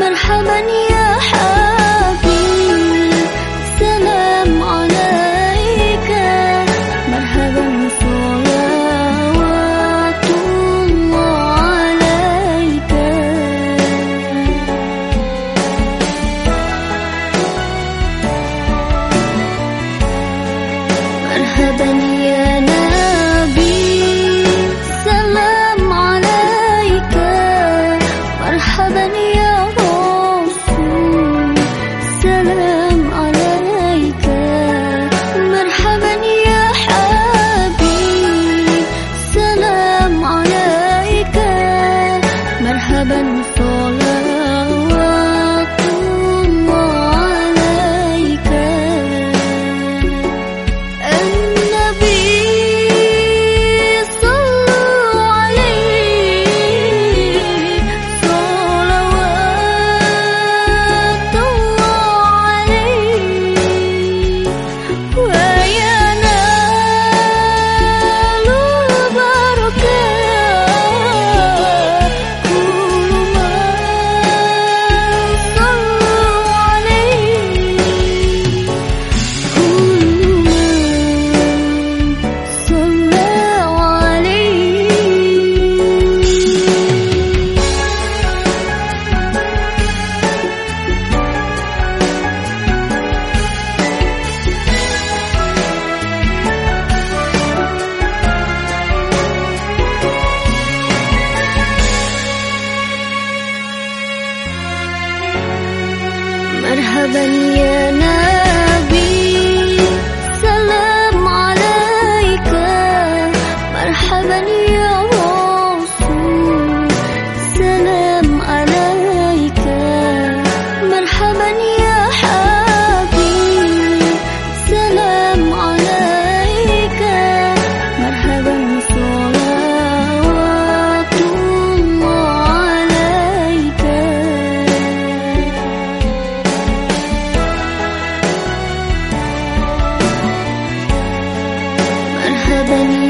مرحبا يا than you. مرحبا يا نبي. سلام عليك. مرحبا يا رسول. سلام عليك. مرحبا يا حبيبي Believe